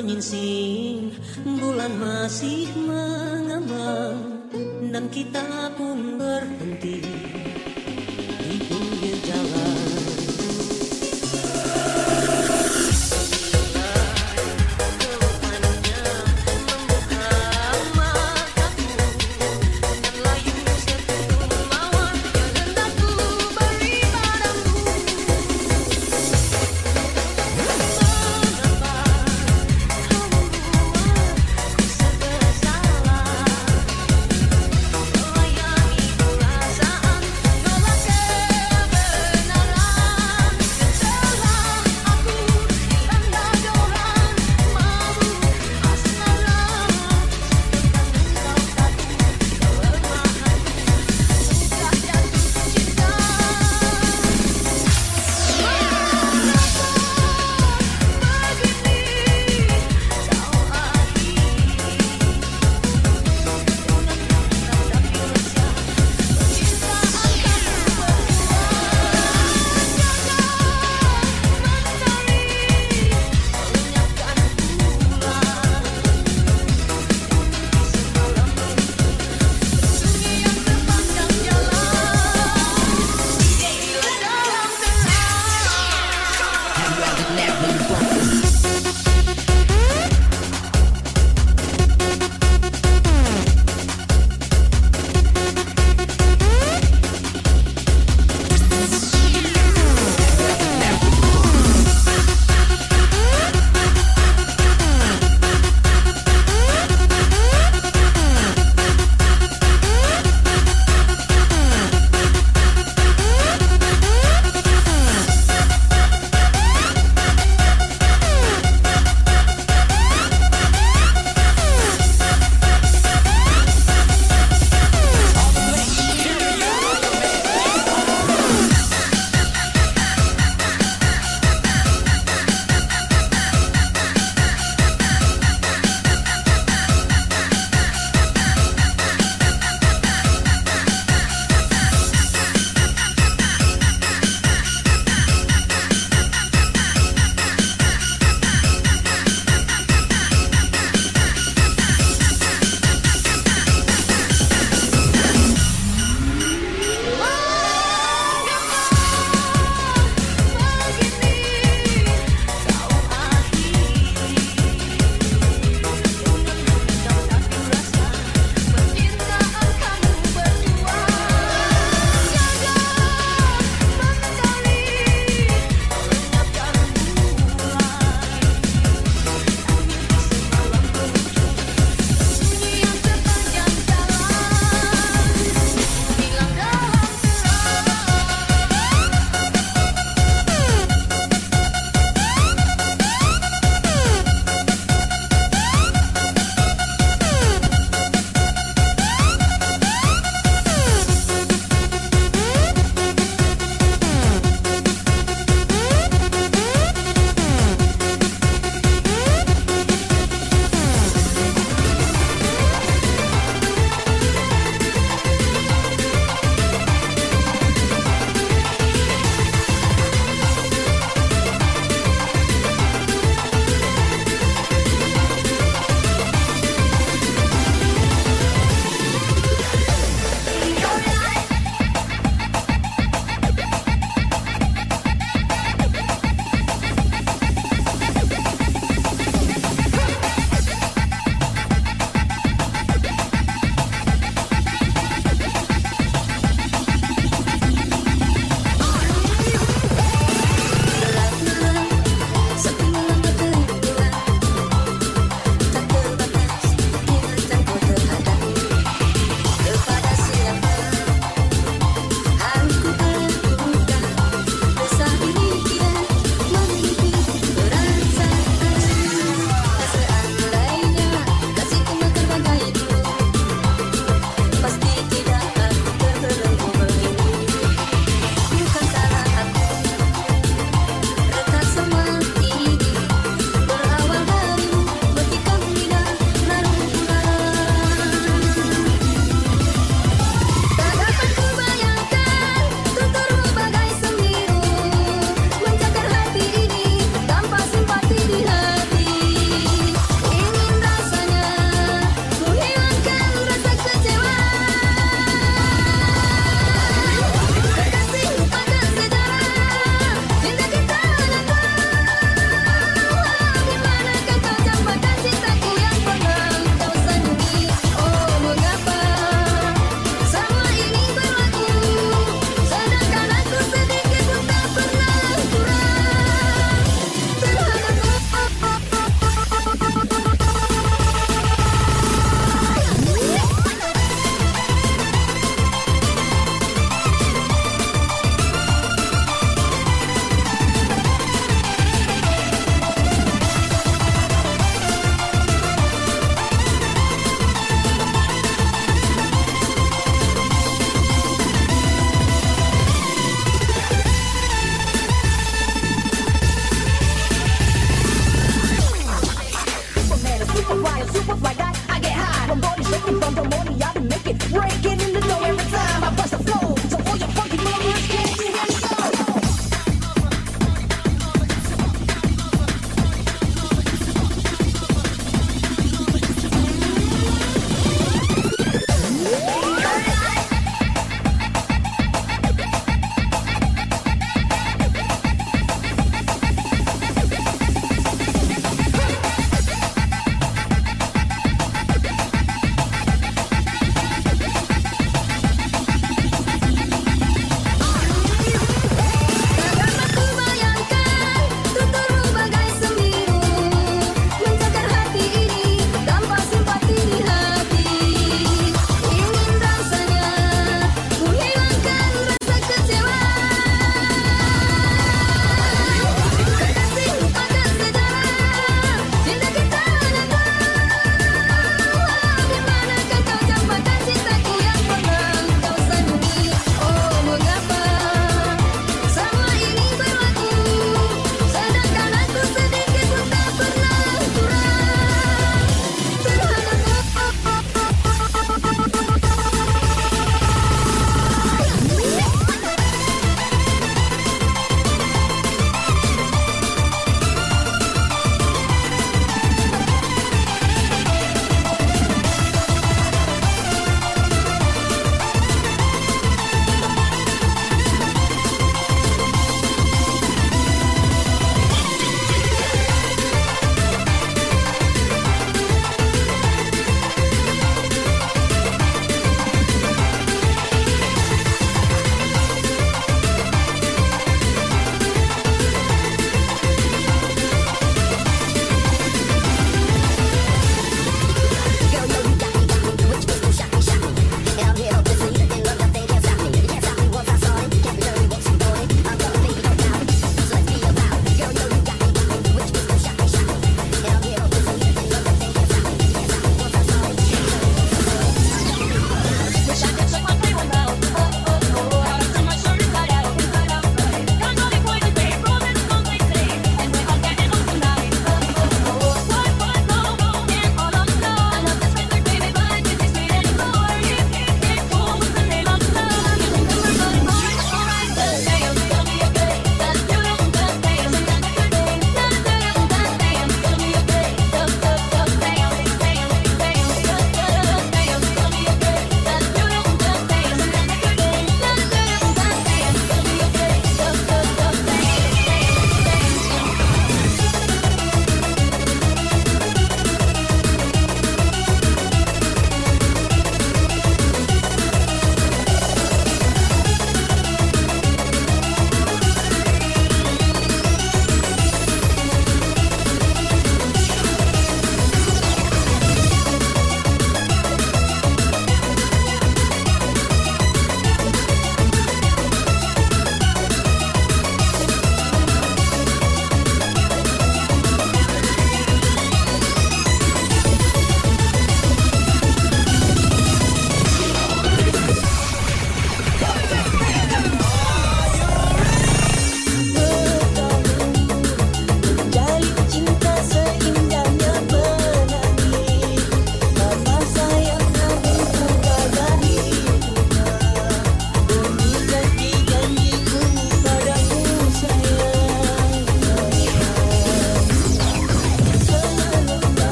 menyingsing Bulan masih mengambang Dan kita pun berhenti. Di pinggir jalan